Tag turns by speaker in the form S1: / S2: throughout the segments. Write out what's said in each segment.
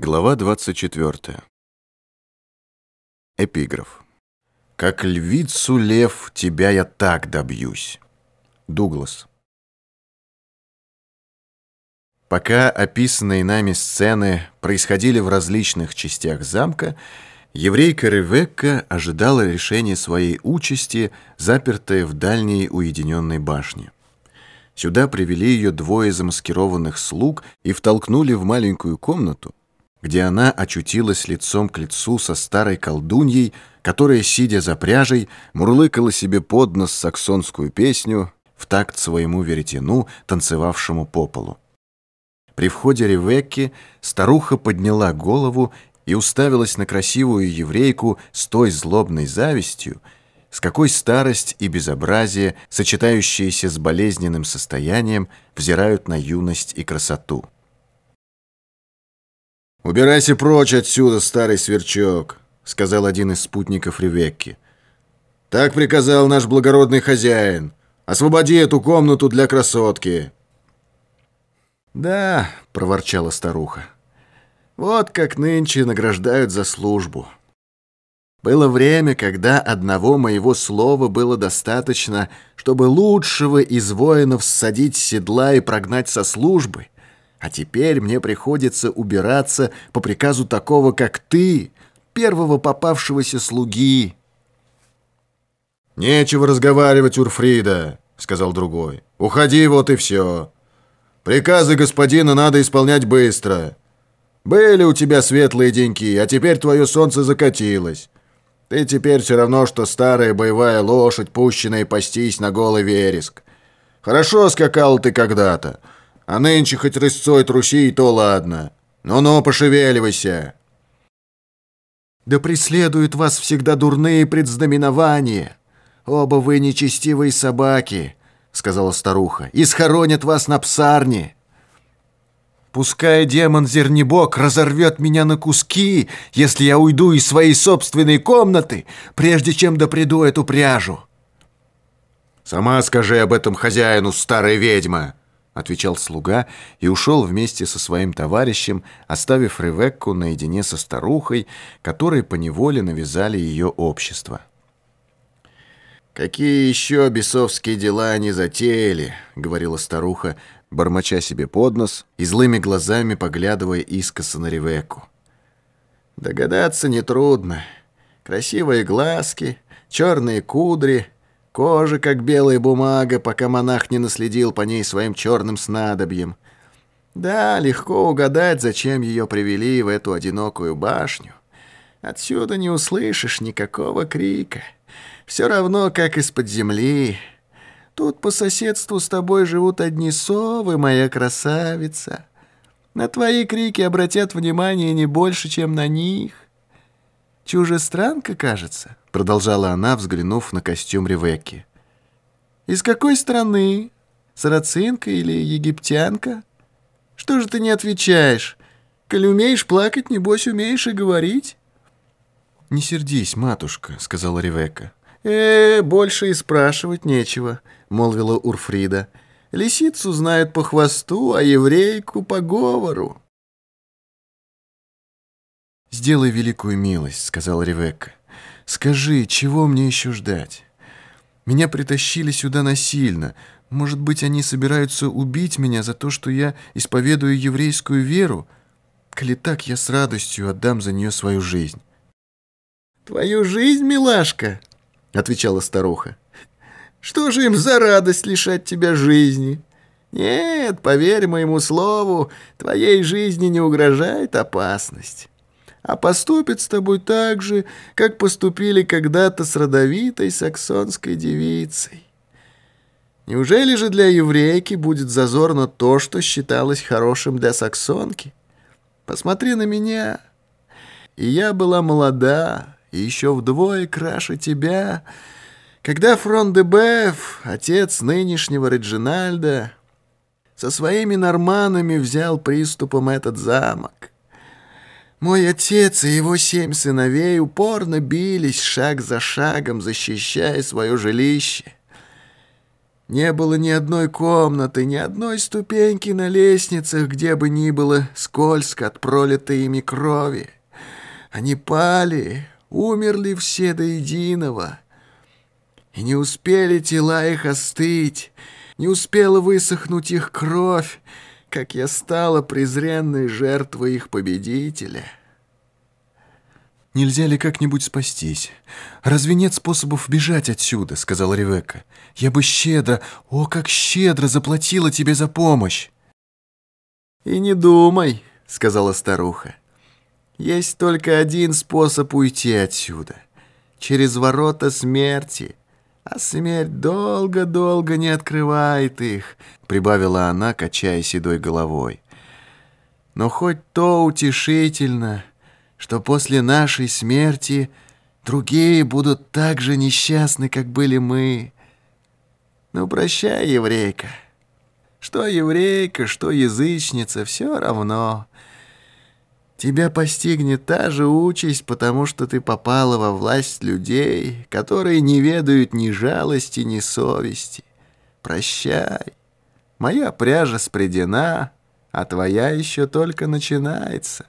S1: Глава 24. Эпиграф. «Как львицу лев, тебя я так добьюсь». Дуглас. Пока описанные нами сцены происходили в различных частях замка, еврейка Ревекка ожидала решения своей участи, запертая в дальней уединенной башне. Сюда привели ее двое замаскированных слуг и втолкнули в маленькую комнату, где она очутилась лицом к лицу со старой колдуньей, которая, сидя за пряжей, мурлыкала себе под нос саксонскую песню в такт своему веретену, танцевавшему по полу. При входе Ревекки старуха подняла голову и уставилась на красивую еврейку с той злобной завистью, с какой старость и безобразие, сочетающиеся с болезненным состоянием, взирают на юность и красоту.
S2: «Убирайся прочь отсюда, старый сверчок», — сказал один из спутников Ревекки. «Так приказал наш благородный хозяин. Освободи эту комнату для красотки».
S1: «Да», — проворчала старуха, — «вот как нынче награждают за службу». Было время, когда одного моего слова было достаточно, чтобы лучшего из воинов ссадить с седла и прогнать со службы — а теперь мне приходится убираться по приказу такого, как ты, первого попавшегося слуги».
S2: «Нечего разговаривать, Урфрида», — сказал другой. «Уходи, вот и все. Приказы господина надо исполнять быстро. Были у тебя светлые деньки, а теперь твое солнце закатилось. Ты теперь все равно, что старая боевая лошадь, пущенная пастись на голый вереск. Хорошо скакал ты когда-то, а нынче хоть рысцой труси, и то ладно. Ну-ну, пошевеливайся.
S1: Да преследуют вас всегда дурные предзнаменования. Оба вы нечестивые собаки, сказала старуха, и схоронят вас на псарне. Пускай демон-зернебок разорвет меня на куски, если я уйду из своей собственной комнаты, прежде чем допреду эту пряжу.
S2: Сама скажи об этом хозяину, старая ведьма, отвечал слуга и ушел вместе со своим товарищем, оставив Ревекку наедине со старухой, которой поневоле навязали ее общество.
S1: «Какие еще бесовские дела они затеяли?» — говорила старуха, бормоча себе под нос и злыми глазами поглядывая искоса на Ревекку. «Догадаться нетрудно. Красивые глазки, черные кудри — Кожа, как белая бумага, пока монах не наследил по ней своим черным снадобьем. Да, легко угадать, зачем ее привели в эту одинокую башню. Отсюда не услышишь никакого крика. Все равно, как из-под земли. Тут по соседству с тобой живут одни совы, моя красавица. На твои крики обратят внимание не больше, чем на них. Чужестранка, кажется, продолжала она, взглянув на костюм Ревекки. Из какой страны? Сарацинка или египтянка? Что же ты не отвечаешь? Коль умеешь плакать, небось умеешь и говорить. «Не сердись, матушка», — сказала Ревекка. «Э, больше и спрашивать нечего», — молвила Урфрида. «Лисицу знают по хвосту, а еврейку по говору». «Сделай великую милость», — сказал Ревекка. «Скажи, чего мне еще ждать? Меня притащили сюда насильно. Может быть, они собираются убить меня за то, что я исповедую еврейскую веру? Коли так, я с радостью отдам за нее свою жизнь». «Твою жизнь, милашка?» — отвечала старуха. «Что же им за радость лишать тебя жизни?» «Нет, поверь моему слову, твоей жизни не угрожает опасность» а поступит с тобой так же, как поступили когда-то с родовитой саксонской девицей. Неужели же для еврейки будет зазорно то, что считалось хорошим для саксонки? Посмотри на меня. И я была молода, и еще вдвое краше тебя, когда Фрон де отец нынешнего Реджинальда, со своими норманами взял приступом этот замок. Мой отец и его семь сыновей упорно бились шаг за шагом, защищая свое жилище. Не было ни одной комнаты, ни одной ступеньки на лестницах, где бы ни было скользко от пролитой ими крови. Они пали, умерли все до единого. И не успели тела их остыть, не успела высохнуть их кровь, как я стала презренной жертвой их победителя.
S3: «Нельзя ли как-нибудь спастись? Разве нет способов бежать отсюда?» — сказала Ревекка. «Я бы щедро, о, как щедро заплатила тебе за помощь!»
S1: «И не думай», — сказала старуха. «Есть только один способ уйти отсюда. Через ворота смерти. А смерть долго-долго не открывает их», — прибавила она, качая седой головой. «Но хоть то утешительно...» что после нашей смерти другие будут так же несчастны, как были мы. Ну, прощай, еврейка. Что еврейка, что язычница, все равно. Тебя постигнет та же участь, потому что ты попала во власть людей, которые не ведают ни жалости, ни совести. Прощай. Моя пряжа спредена, а твоя еще только начинается».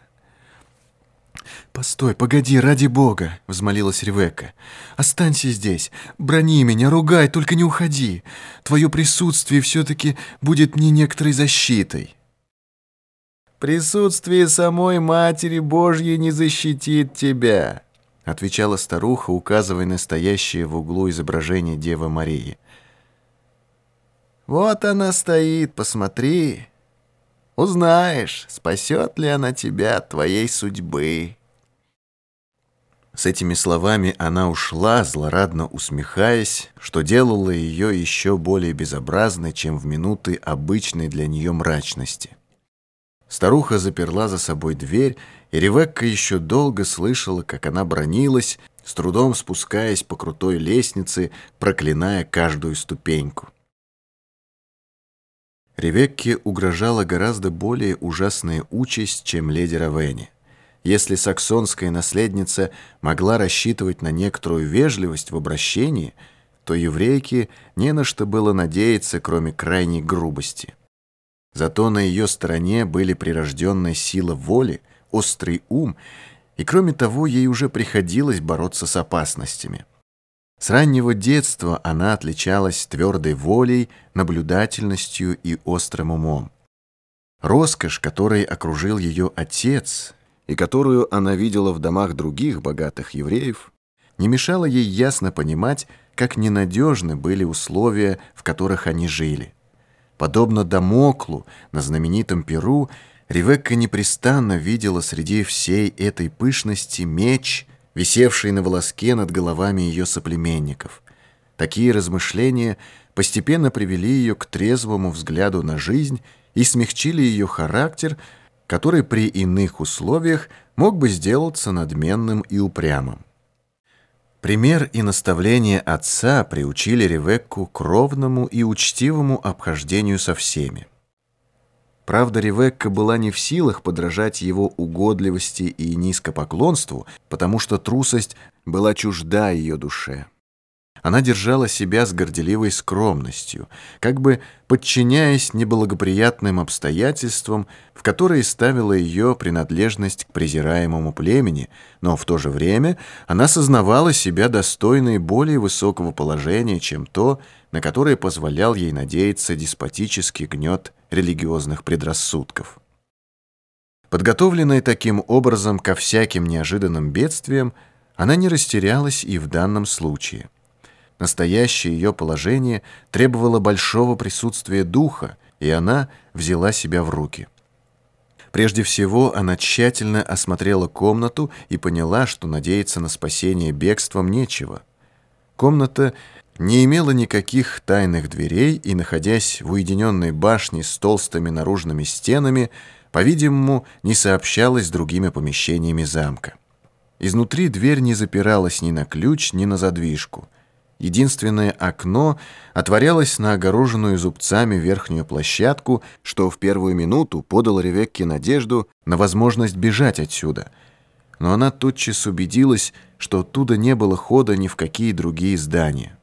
S3: «Постой, погоди, ради бога!» — взмолилась Ревекка. «Останься здесь, брони меня, ругай, только не уходи. Твое присутствие все-таки будет мне некоторой защитой».
S1: «Присутствие самой Матери Божьей не защитит тебя», — отвечала старуха, указывая на стоящее в углу изображение Девы Марии. «Вот она стоит, посмотри. Узнаешь, спасет ли она тебя от твоей судьбы». С этими словами она ушла, злорадно усмехаясь, что делало ее еще более безобразной, чем в минуты обычной для нее мрачности. Старуха заперла за собой дверь, и Ревекка еще долго слышала, как она бронилась, с трудом спускаясь по крутой лестнице, проклиная каждую ступеньку. Ревекке угрожала гораздо более ужасная участь, чем леди Равенни. Если саксонская наследница могла рассчитывать на некоторую вежливость в обращении, то еврейке не на что было надеяться, кроме крайней грубости. Зато на ее стороне были прирожденная сила воли, острый ум, и кроме того, ей уже приходилось бороться с опасностями. С раннего детства она отличалась твердой волей, наблюдательностью и острым умом. Роскошь, которой окружил ее отец, и которую она видела в домах других богатых евреев, не мешало ей ясно понимать, как ненадежны были условия, в которых они жили. Подобно Дамоклу на знаменитом Перу, Ревекка непрестанно видела среди всей этой пышности меч, висевший на волоске над головами ее соплеменников. Такие размышления постепенно привели ее к трезвому взгляду на жизнь и смягчили ее характер, который при иных условиях мог бы сделаться надменным и упрямым. Пример и наставление отца приучили Ревекку к ровному и учтивому обхождению со всеми. Правда, Ревекка была не в силах подражать его угодливости и низкопоклонству, потому что трусость была чужда ее душе. Она держала себя с горделивой скромностью, как бы подчиняясь неблагоприятным обстоятельствам, в которые ставила ее принадлежность к презираемому племени, но в то же время она сознавала себя достойной более высокого положения, чем то, на которое позволял ей надеяться деспотический гнет религиозных предрассудков. Подготовленная таким образом ко всяким неожиданным бедствиям, она не растерялась и в данном случае – Настоящее ее положение требовало большого присутствия духа, и она взяла себя в руки. Прежде всего, она тщательно осмотрела комнату и поняла, что надеяться на спасение бегством нечего. Комната не имела никаких тайных дверей и, находясь в уединенной башне с толстыми наружными стенами, по-видимому, не сообщалась с другими помещениями замка. Изнутри дверь не запиралась ни на ключ, ни на задвижку – Единственное окно отворялось на огороженную зубцами верхнюю площадку, что в первую минуту подало Ревекке надежду на возможность бежать отсюда. Но она тотчас убедилась, что оттуда не было хода ни в какие другие здания.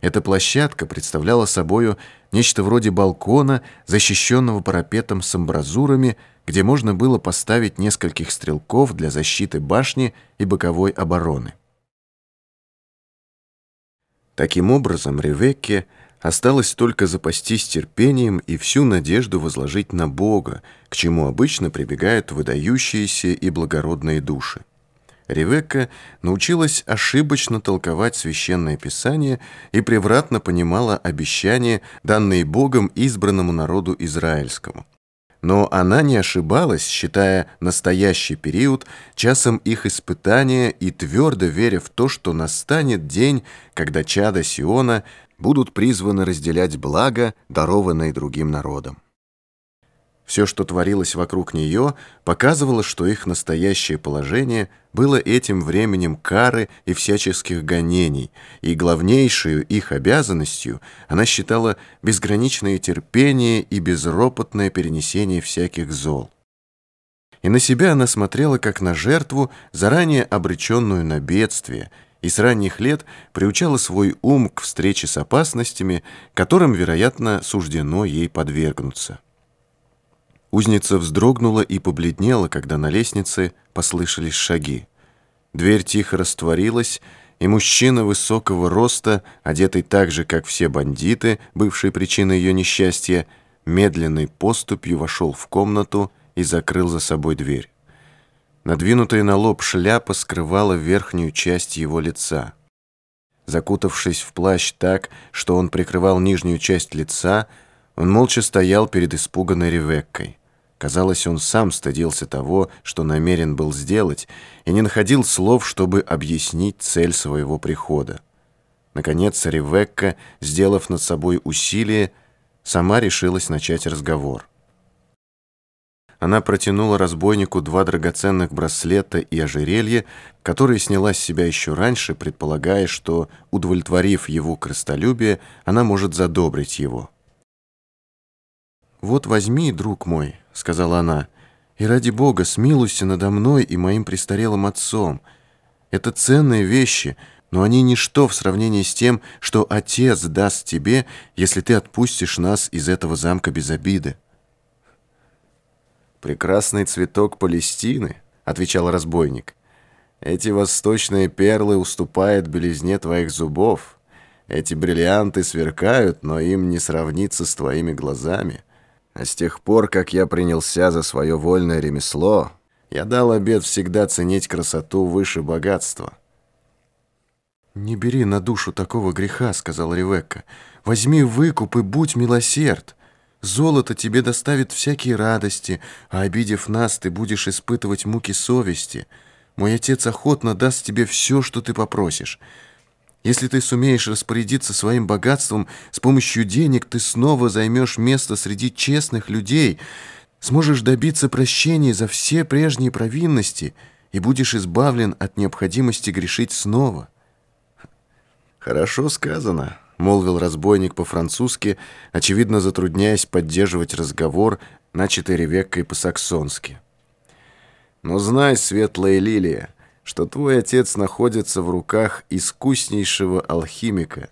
S1: Эта площадка представляла собою нечто вроде балкона, защищенного парапетом с амбразурами, где можно было поставить нескольких стрелков для защиты башни и боковой обороны. Таким образом, Ревекке осталось только запастись терпением и всю надежду возложить на Бога, к чему обычно прибегают выдающиеся и благородные души. Ревекка научилась ошибочно толковать священное писание и превратно понимала обещания, данные Богом избранному народу израильскому. Но она не ошибалась, считая настоящий период часом их испытания и твердо веря в то, что настанет день, когда чада Сиона будут призваны разделять благо, дарованное другим народам. Все, что творилось вокруг нее, показывало, что их настоящее положение было этим временем кары и всяческих гонений, и главнейшую их обязанностью она считала безграничное терпение и безропотное перенесение всяких зол. И на себя она смотрела как на жертву, заранее обреченную на бедствие, и с ранних лет приучала свой ум к встрече с опасностями, которым, вероятно, суждено ей подвергнуться. Узница вздрогнула и побледнела, когда на лестнице послышались шаги. Дверь тихо растворилась, и мужчина высокого роста, одетый так же, как все бандиты, бывшие причиной ее несчастья, медленной поступью вошел в комнату и закрыл за собой дверь. Надвинутая на лоб шляпа скрывала верхнюю часть его лица. Закутавшись в плащ так, что он прикрывал нижнюю часть лица, он молча стоял перед испуганной Ревеккой. Казалось, он сам стыдился того, что намерен был сделать, и не находил слов, чтобы объяснить цель своего прихода. Наконец, Ревекка, сделав над собой усилие, сама решилась начать разговор. Она протянула разбойнику два драгоценных браслета и ожерелье, которые сняла с себя еще раньше, предполагая, что, удовлетворив его крыстолюбие, она может задобрить его. «Вот возьми, друг мой», — сказала она, — «и ради Бога смилуйся надо мной и моим престарелым отцом. Это ценные вещи, но они ничто в сравнении с тем, что Отец даст тебе, если ты отпустишь нас из этого замка без обиды».
S2: «Прекрасный цветок Палестины», — отвечал разбойник. «Эти восточные перлы уступают белизне твоих зубов. Эти бриллианты сверкают, но им не сравнится с твоими глазами». А с тех пор, как я принялся за свое вольное ремесло, я дал обет всегда ценить красоту выше богатства.
S3: «Не бери на душу такого греха», — сказал Ревекка. «Возьми выкуп и будь милосерд. Золото тебе доставит всякие радости, а обидев нас, ты будешь испытывать муки совести. Мой отец охотно даст тебе все, что ты попросишь». Если ты сумеешь распорядиться своим богатством с помощью денег, ты снова займешь место среди честных людей, сможешь добиться прощения за все прежние провинности и будешь избавлен от необходимости грешить снова.
S2: «Хорошо сказано», — молвил разбойник по-французски, очевидно затрудняясь поддерживать разговор, начатый Ревеккой по-саксонски. «Но знай, светлая лилия, что твой отец находится в руках искуснейшего алхимика.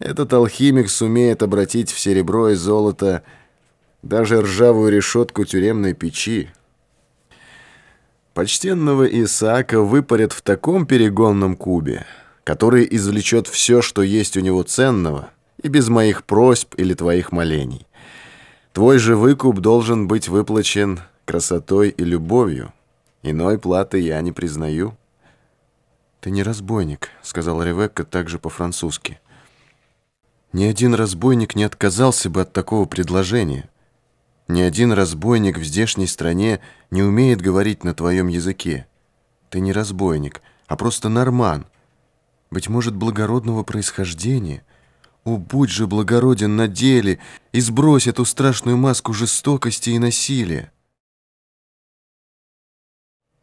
S2: Этот алхимик сумеет обратить в серебро и золото даже ржавую решетку тюремной печи. Почтенного Исаака выпарят в таком перегонном кубе, который извлечет все, что есть у него ценного, и без моих просьб или твоих молений. Твой же выкуп должен быть выплачен красотой и любовью. Иной платы я не признаю».
S3: «Ты не разбойник», — сказала Ревекка также по-французски. «Ни один разбойник не отказался бы от такого предложения. Ни один разбойник в здешней стране не умеет говорить на твоем языке. Ты не разбойник, а просто норман. Быть может, благородного происхождения. О, будь же благороден на деле и сбрось эту страшную маску жестокости и насилия».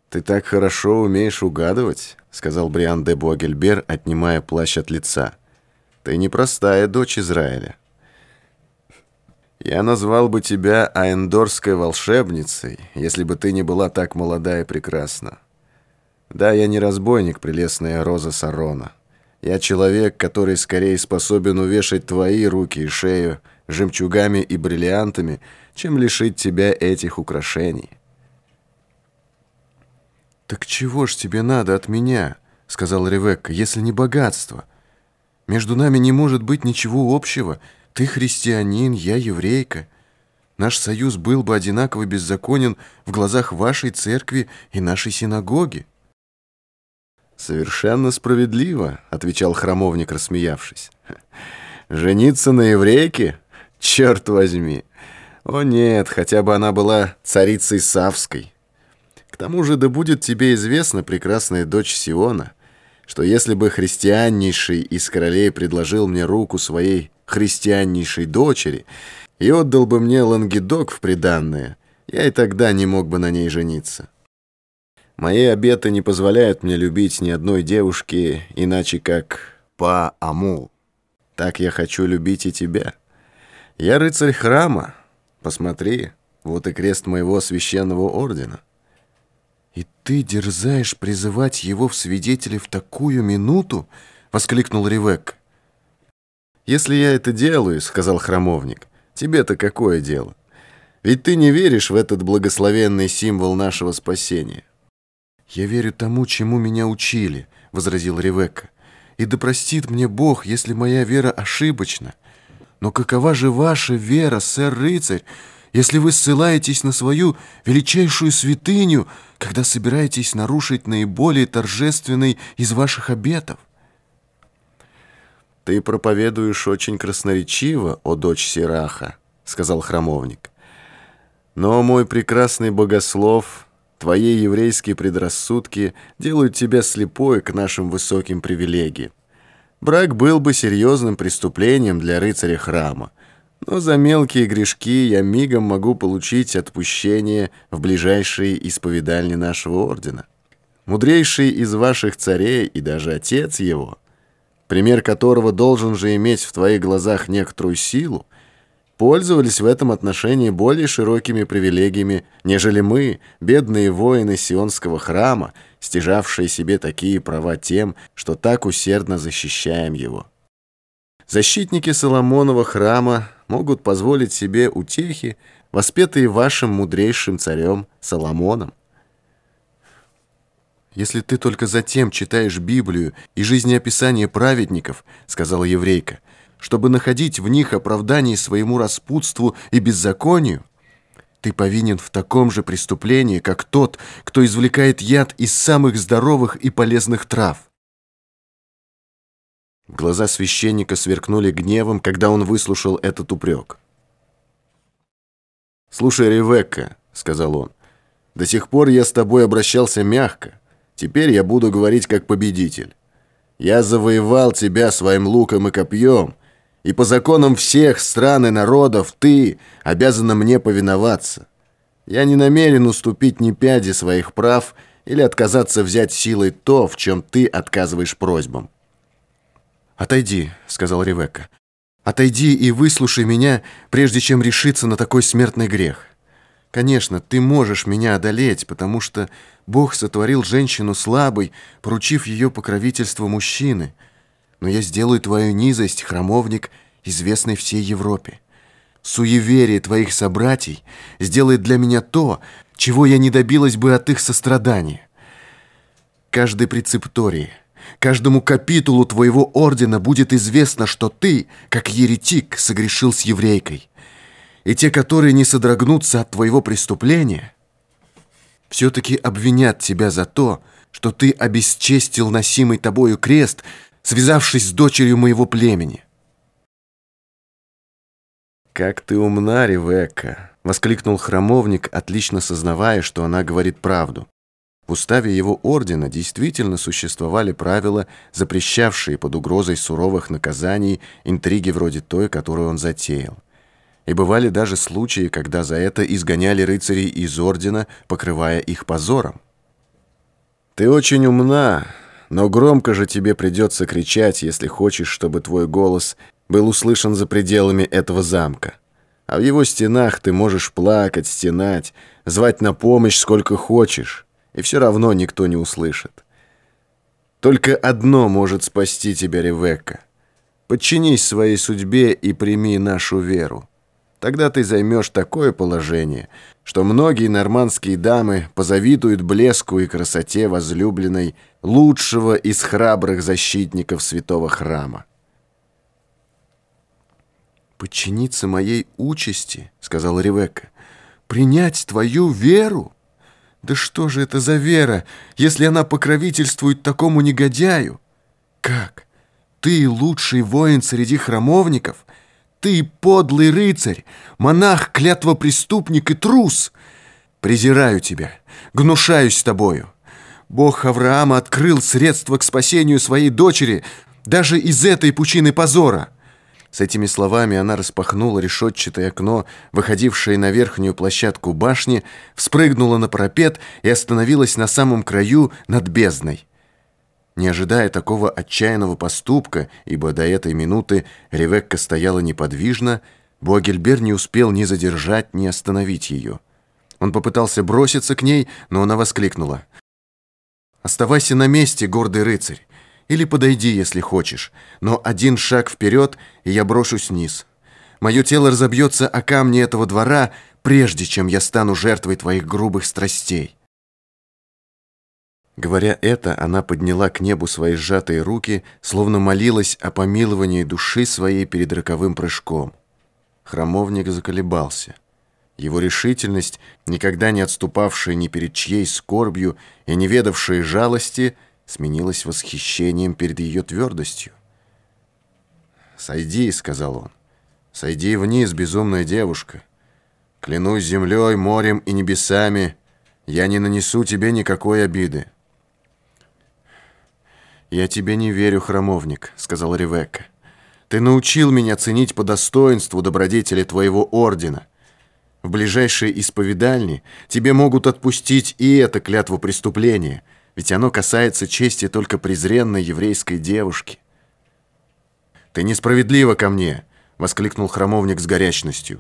S2: «Ты так хорошо умеешь угадывать», — сказал Бриан де Буагельбер, отнимая плащ от лица. «Ты непростая дочь Израиля. Я назвал бы тебя аэндорской волшебницей, если бы ты не была так молода и прекрасна. Да, я не разбойник, прелестная Роза Сарона.
S1: Я человек, который скорее способен увешать твои руки и шею жемчугами и бриллиантами, чем лишить тебя этих украшений.
S3: «Так чего ж тебе надо от меня?» — сказал Ревекка, — «если не богатство. Между нами не может быть ничего общего. Ты христианин, я еврейка. Наш союз был бы одинаково беззаконен в глазах вашей церкви и нашей синагоги».
S1: «Совершенно справедливо», — отвечал храмовник, рассмеявшись. «Жениться на еврейке? Черт возьми! О нет, хотя бы она была царицей Савской. Тому же да будет тебе известна, прекрасная дочь Сиона, что если бы христианнейший из королей предложил мне руку своей христианнейшей дочери и отдал бы мне лангедок в приданное, я и тогда не мог бы на ней жениться». Мои обеты не позволяют мне любить ни одной девушки, иначе как по Аму. Так я хочу любить и тебя. Я рыцарь храма. Посмотри, вот и крест моего священного ордена.
S3: «И ты дерзаешь призывать его в свидетели в такую минуту?» — воскликнул Ревек.
S1: «Если я это делаю, — сказал храмовник, — тебе-то какое дело? Ведь ты не веришь в этот благословенный символ нашего спасения.
S3: «Я верю тому, чему меня учили», — возразил Ревекка. «И да простит мне Бог, если моя вера ошибочна. Но какова же ваша вера, сэр-рыцарь, если вы ссылаетесь на свою величайшую святыню, когда собираетесь нарушить наиболее торжественный из ваших обетов?»
S1: «Ты проповедуешь очень красноречиво, о дочь Сираха», — сказал храмовник. «Но мой прекрасный богослов Твои еврейские предрассудки делают тебя слепой к нашим высоким привилегиям. Брак был бы серьезным преступлением для рыцаря храма, но за мелкие грешки я мигом могу получить отпущение в ближайшие исповедальни нашего ордена. Мудрейший из ваших царей и даже отец его, пример которого должен же иметь в твоих глазах некоторую силу, пользовались в этом отношении более широкими привилегиями, нежели мы, бедные воины Сионского храма, стяжавшие себе такие права тем, что так усердно защищаем его. Защитники Соломонова храма могут позволить себе утехи, воспетые вашим мудрейшим царем Соломоном.
S3: «Если ты только затем читаешь Библию и жизнеописание праведников, — сказала еврейка, — чтобы находить в них оправдание своему распутству и беззаконию, ты повинен в таком же преступлении, как тот, кто извлекает яд из самых здоровых и полезных трав.
S1: Глаза священника сверкнули гневом, когда он выслушал этот упрек. «Слушай, Ревекка», — сказал он, — «до сих пор я с тобой обращался мягко. Теперь я буду говорить как победитель. Я завоевал тебя своим луком и копьем, и по законам всех стран и народов ты обязана мне повиноваться. Я не намерен уступить ни пяди своих прав или отказаться взять силой то, в чем ты отказываешь просьбам».
S3: «Отойди», — сказал Ревекка. «Отойди и выслушай меня, прежде чем решиться на такой смертный грех. Конечно, ты можешь меня одолеть, потому что Бог сотворил женщину слабой, поручив ее покровительство мужчины» но я сделаю твою низость, храмовник, известной всей Европе. Суеверие твоих собратьей сделает для меня то, чего я не добилась бы от их сострадания. Каждой прецептории, каждому капитулу твоего ордена будет известно, что ты, как еретик, согрешил с еврейкой. И те, которые не содрогнутся от твоего преступления, все-таки обвинят тебя за то, что ты обесчестил носимый тобою крест – связавшись с дочерью моего племени.
S1: «Как ты умна, Ревекка!» — воскликнул храмовник, отлично сознавая, что она говорит правду. В уставе его ордена действительно существовали правила, запрещавшие под угрозой суровых наказаний интриги вроде той, которую он затеял. И бывали даже случаи, когда за это изгоняли рыцарей из ордена, покрывая их позором. «Ты очень умна, но громко же тебе придется кричать, если хочешь, чтобы твой голос был услышан за пределами этого замка. А в его стенах ты можешь плакать, стенать, звать на помощь сколько хочешь, и все равно никто не услышит. Только одно может спасти тебя, Ревекка. Подчинись своей судьбе и прими нашу веру. Тогда ты займешь такое положение, что многие нормандские дамы позавидуют блеску и красоте возлюбленной лучшего из храбрых защитников святого храма.
S3: «Подчиниться моей участи», — сказала Ревекка, — «принять твою веру? Да что же это за вера, если она покровительствует такому негодяю? Как? Ты лучший воин среди храмовников? Ты подлый рыцарь, монах, клятвопреступник и трус! Презираю тебя, гнушаюсь тобою. Бог Авраама открыл средства к спасению своей дочери даже из этой пучины позора». С этими словами она распахнула решетчатое окно, выходившее на верхнюю площадку башни, вспрыгнула на парапет и остановилась на самом краю над бездной. Не ожидая такого отчаянного поступка, ибо до этой минуты Ревекка стояла неподвижно, Буагельбер не успел ни задержать, ни остановить ее. Он попытался броситься к ней, но она воскликнула. «Оставайся на месте, гордый рыцарь. Или подойди, если хочешь, но один шаг вперед, и я брошусь вниз. Мое тело разобьется о камни этого двора, прежде чем я стану жертвой твоих грубых страстей». Говоря это, она подняла к небу свои сжатые руки, словно молилась о помиловании души своей перед роковым прыжком. Храмовник заколебался. Его решительность, никогда не отступавшая ни перед чьей скорбью и не ведавшая жалости – сменилось восхищением перед ее твердостью. «Сойди», — сказал он, — «сойди вниз, безумная девушка. Клянусь землей, морем и небесами, я не нанесу тебе никакой обиды». «Я тебе не верю, храмовник», — сказал Ревекка. «Ты научил меня ценить по достоинству добродетели твоего ордена. В ближайшей исповедальне тебе могут отпустить и это клятву преступления — ведь оно касается чести только презренной еврейской девушки. «Ты несправедлива ко мне!» — воскликнул храмовник с горячностью.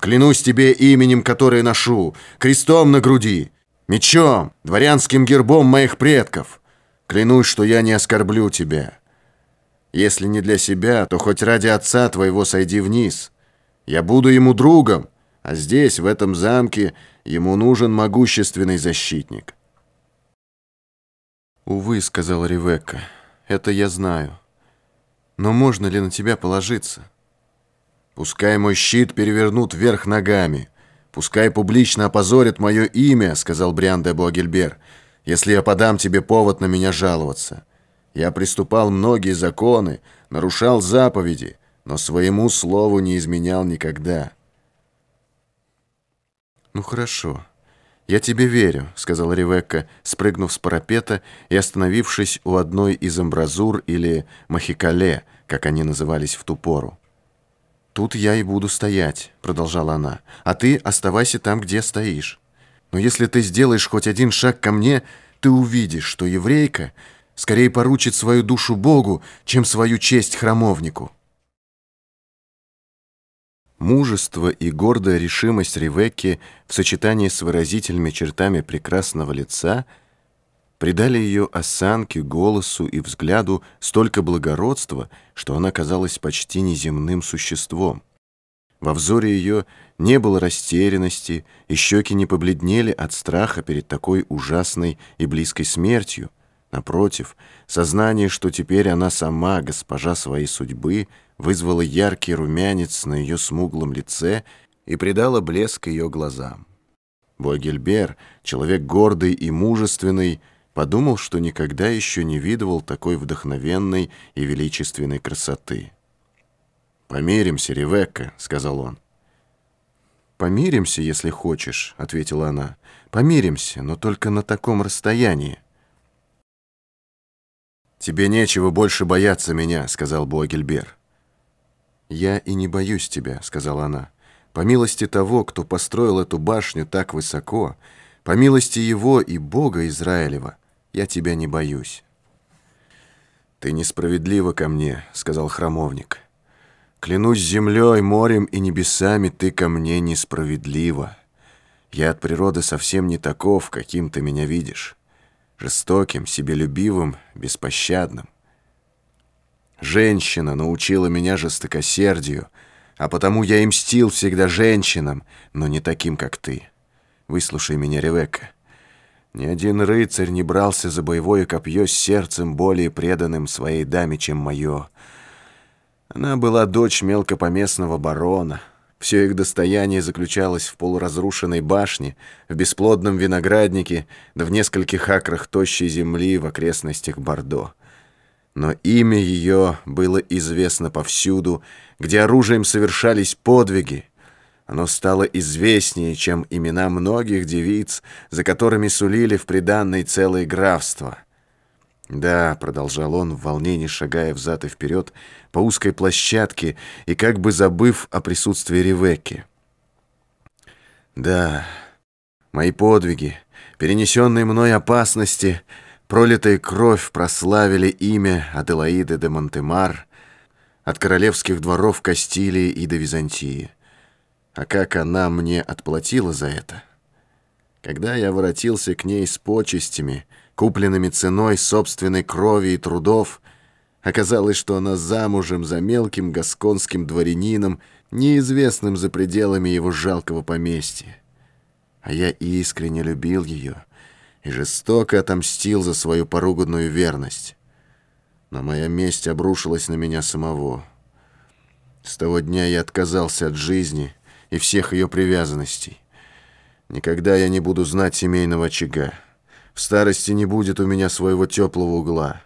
S3: «Клянусь тебе именем, которое ношу, крестом на груди, мечом, дворянским гербом моих предков. Клянусь, что я не оскорблю тебя. Если не для себя, то хоть ради отца твоего сойди вниз. Я буду ему другом, а здесь, в этом замке, ему нужен могущественный защитник». «Увы», — сказала Ревекка, — «это я знаю. Но можно ли на тебя положиться?» «Пускай мой щит перевернут вверх ногами. Пускай публично опозорят мое имя», — сказал Бриан де Буагельбер, «если я подам тебе повод на меня жаловаться. Я приступал многие законы, нарушал заповеди, но своему слову не изменял никогда». «Ну хорошо». «Я тебе верю», — сказала Ревекка, спрыгнув с парапета и остановившись у одной из амбразур или махикале, как они назывались в ту пору. «Тут я и буду стоять», — продолжала она, «а ты оставайся там, где стоишь. Но если ты сделаешь хоть один шаг ко мне, ты увидишь, что еврейка скорее поручит свою душу Богу, чем свою честь храмовнику». Мужество и гордая решимость Ревекки в сочетании с выразительными чертами прекрасного лица придали ее осанке, голосу и взгляду столько благородства, что она казалась почти неземным существом. Во взоре ее не было растерянности, и щеки не побледнели от страха перед такой ужасной и близкой смертью. Напротив, сознание, что теперь она сама госпожа своей судьбы — вызвало яркий румянец на ее смуглом лице и придало блеск ее глазам. Буагельбер, человек гордый и мужественный, подумал, что никогда еще не видывал такой вдохновенной и величественной красоты. «Помиримся, Ревекка», — сказал он. «Помиримся, если хочешь», — ответила она. «Помиримся, но только на таком расстоянии». «Тебе нечего больше бояться меня», — сказал Буагельбер. «Я и не боюсь тебя», — сказала она. «По милости того, кто построил эту башню так высоко, по милости его и Бога Израилева, я тебя не боюсь». «Ты несправедлива ко мне», — сказал храмовник. «Клянусь землей, морем и небесами, ты ко мне несправедлива. Я от природы совсем не таков, каким ты меня видишь.
S1: Жестоким, себелюбивым, беспощадным. Женщина научила меня жестокосердию, а потому я и мстил всегда женщинам, но не таким, как ты. Выслушай меня, Ревекка. Ни один рыцарь не брался за боевое копье с сердцем более преданным своей даме, чем мое. Она была дочь мелкопоместного барона. Все их достояние заключалось в полуразрушенной башне, в бесплодном винограднике, да в нескольких акрах тощей земли в окрестностях Бордо. Но имя ее было известно повсюду, где оружием совершались подвиги, оно стало известнее, чем имена многих девиц, за которыми сулили в приданной целое графство. «Да», — продолжал он, в волнении шагая взад и вперед по узкой площадке и как бы забыв о присутствии Ревекки. «Да, мои подвиги, перенесенные мной опасности, пролитая кровь прославили имя Аделаиды де Монтемар от королевских дворов Кастилии и до Византии». А как она мне отплатила за это? Когда я воротился к ней с почестями, купленными ценой собственной крови и трудов, оказалось, что она замужем за мелким гасконским дворянином, неизвестным за пределами его жалкого поместья. А я искренне любил ее и жестоко отомстил за свою поруганную верность. Но моя месть обрушилась на меня самого. С того дня я отказался от жизни — и всех ее привязанностей. Никогда я не буду знать семейного очага. В старости не будет у меня своего теплого угла.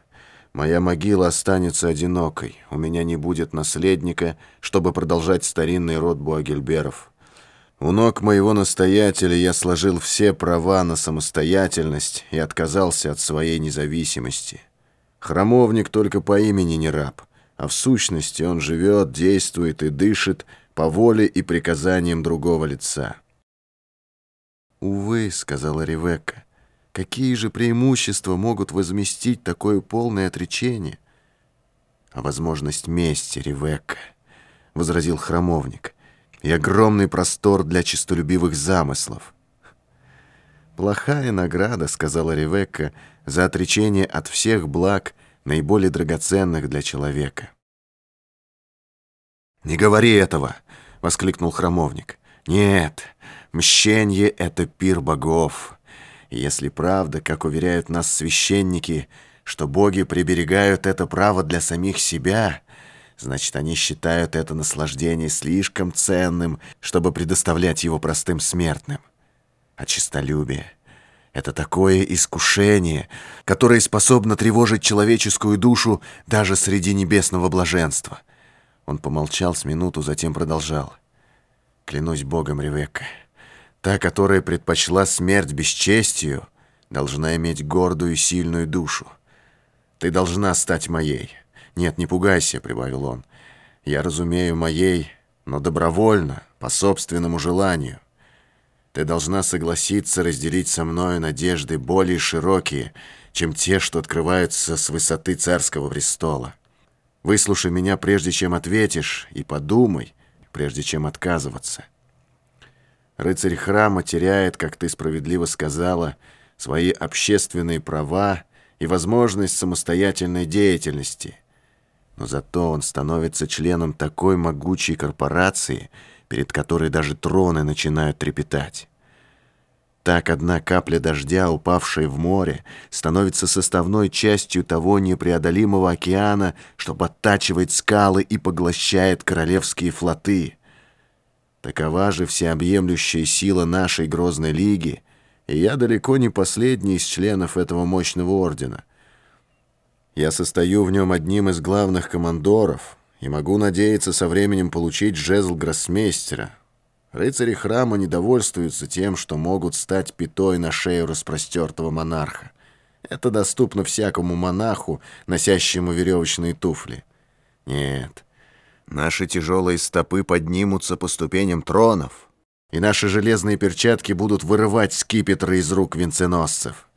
S1: Моя могила останется одинокой. У меня не будет наследника, чтобы продолжать старинный род Буагельберов. У ног моего настоятеля я сложил все права на самостоятельность и отказался от своей независимости. Храмовник только по имени не раб, а в сущности он живет, действует и дышит по воле и приказаниям другого лица.
S3: «Увы», — сказала Ревекка, — «какие же преимущества могут возместить такое полное отречение?»
S1: «А возможность мести, Ревекка», — возразил храмовник, — «и огромный простор для честолюбивых замыслов». «Плохая награда», — сказала Ревекка, — «за отречение от всех благ, наиболее драгоценных для человека». «Не говори этого!» — воскликнул храмовник. «Нет, мщенье — это пир богов. Если правда, как уверяют нас священники, что боги приберегают это право для самих себя, значит, они считают это наслаждение слишком ценным, чтобы предоставлять его простым смертным. А честолюбие — это такое искушение, которое способно тревожить человеческую душу даже среди небесного блаженства». Он помолчал с минуту, затем продолжал. «Клянусь Богом, Ревекка, та, которая предпочла смерть бесчестию, должна иметь гордую и сильную душу. Ты должна стать моей. Нет, не пугайся», — прибавил он. «Я разумею моей, но добровольно, по собственному желанию. Ты должна согласиться разделить со мною надежды более широкие, чем те, что открываются с высоты царского престола. Выслушай меня, прежде чем ответишь, и подумай, прежде чем отказываться. Рыцарь храма теряет, как ты справедливо сказала, свои общественные права и возможность самостоятельной деятельности. Но зато он становится членом такой могучей корпорации, перед которой даже троны начинают трепетать. Так одна капля дождя, упавшая в море, становится составной частью того непреодолимого океана, что подтачивает скалы и поглощает королевские флоты. Такова же всеобъемлющая сила нашей грозной лиги, и я далеко не последний из членов этого мощного ордена. Я состою в нем одним из главных командоров и могу надеяться со временем получить жезл гроссмейстера, Рыцари храма недовольствуются тем, что могут стать пятой на шею распростертого монарха. Это доступно всякому монаху, носящему веревочные туфли. Нет, наши тяжелые стопы поднимутся по ступеням тронов, и наши железные перчатки будут вырывать скипетры из рук венценосцев.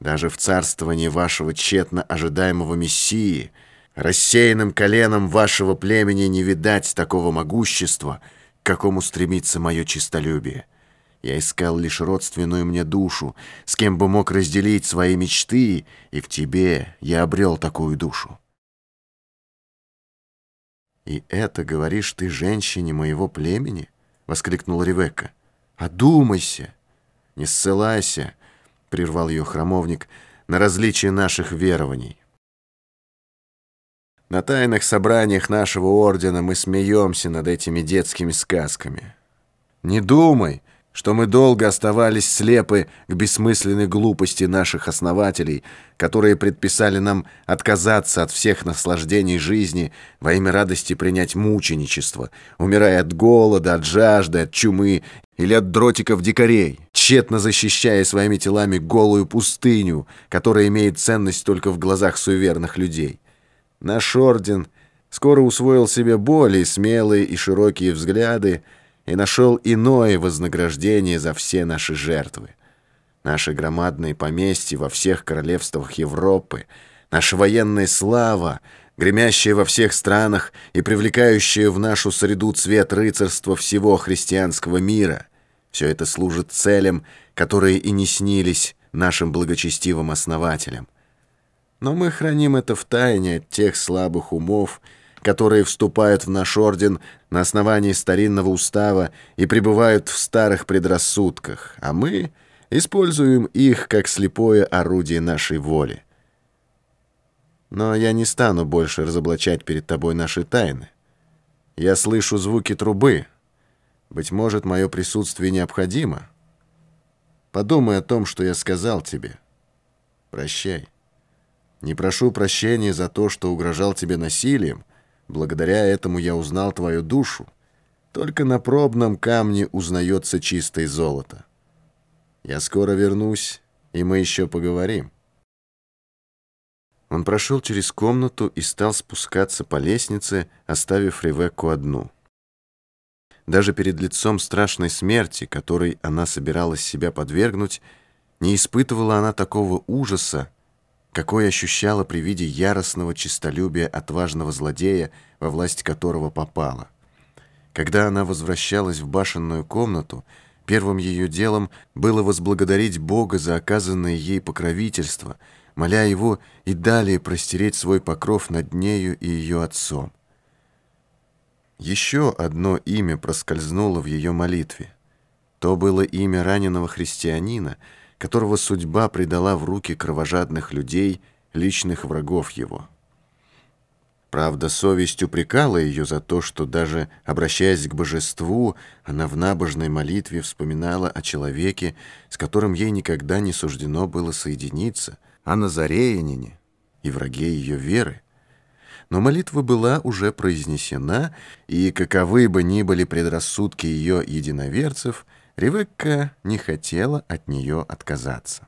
S1: Даже в царствовании вашего тщетно ожидаемого мессии — Рассеянным коленом вашего племени не видать такого могущества, к какому стремится мое честолюбие. Я искал лишь родственную мне душу, с кем бы мог разделить свои мечты, и в тебе я обрел такую душу. «И это, говоришь ты, женщине моего племени?» — воскликнула Ревекка. «Одумайся! Не ссылайся!» — прервал ее храмовник на различие наших верований. На тайных собраниях нашего ордена мы смеемся над этими детскими сказками. Не думай, что мы долго оставались слепы к бессмысленной глупости наших основателей, которые предписали нам отказаться от всех наслаждений жизни во имя радости принять мученичество, умирая от голода, от жажды, от чумы или от дротиков дикарей, тщетно защищая своими телами голую пустыню, которая имеет ценность только в глазах суеверных людей. Наш орден скоро усвоил себе более смелые и широкие взгляды, и нашел иное вознаграждение за все наши жертвы. Наши громадные поместья во всех королевствах Европы, наша военная слава, гремящая во всех странах и привлекающая в нашу среду цвет рыцарства всего христианского мира, все это служит целям, которые и не снились нашим благочестивым основателям. Но мы храним это в тайне от тех слабых умов, которые вступают в наш орден на основании старинного устава и пребывают в старых предрассудках, а мы используем их как слепое орудие нашей воли. Но я не стану больше разоблачать перед тобой наши тайны. Я слышу звуки трубы. Быть может, мое присутствие необходимо. Подумай о том, что я сказал тебе. Прощай. Не прошу прощения за то, что угрожал тебе насилием, Благодаря этому я узнал твою душу. Только на пробном камне узнается чистое золото. Я скоро вернусь, и мы еще поговорим. Он прошел через комнату и стал спускаться по лестнице, оставив Ревекку одну. Даже перед лицом страшной смерти, которой она собиралась себя подвергнуть, не испытывала она такого ужаса, какой ощущала при виде яростного честолюбия отважного злодея, во власть которого попала. Когда она возвращалась в башенную комнату, первым ее делом было возблагодарить Бога за оказанное ей покровительство, моля его и далее простереть свой покров над нею и ее отцом. Еще одно имя проскользнуло в ее молитве. То было имя раненого христианина — которого судьба предала в руки кровожадных людей, личных врагов его. Правда, совесть упрекала ее за то, что даже обращаясь к божеству, она в набожной молитве вспоминала о человеке, с которым ей никогда не суждено было соединиться, о Назареянине и враге ее веры. Но молитва была уже произнесена, и каковы бы ни были предрассудки ее единоверцев – Ревекка не хотела от нее отказаться.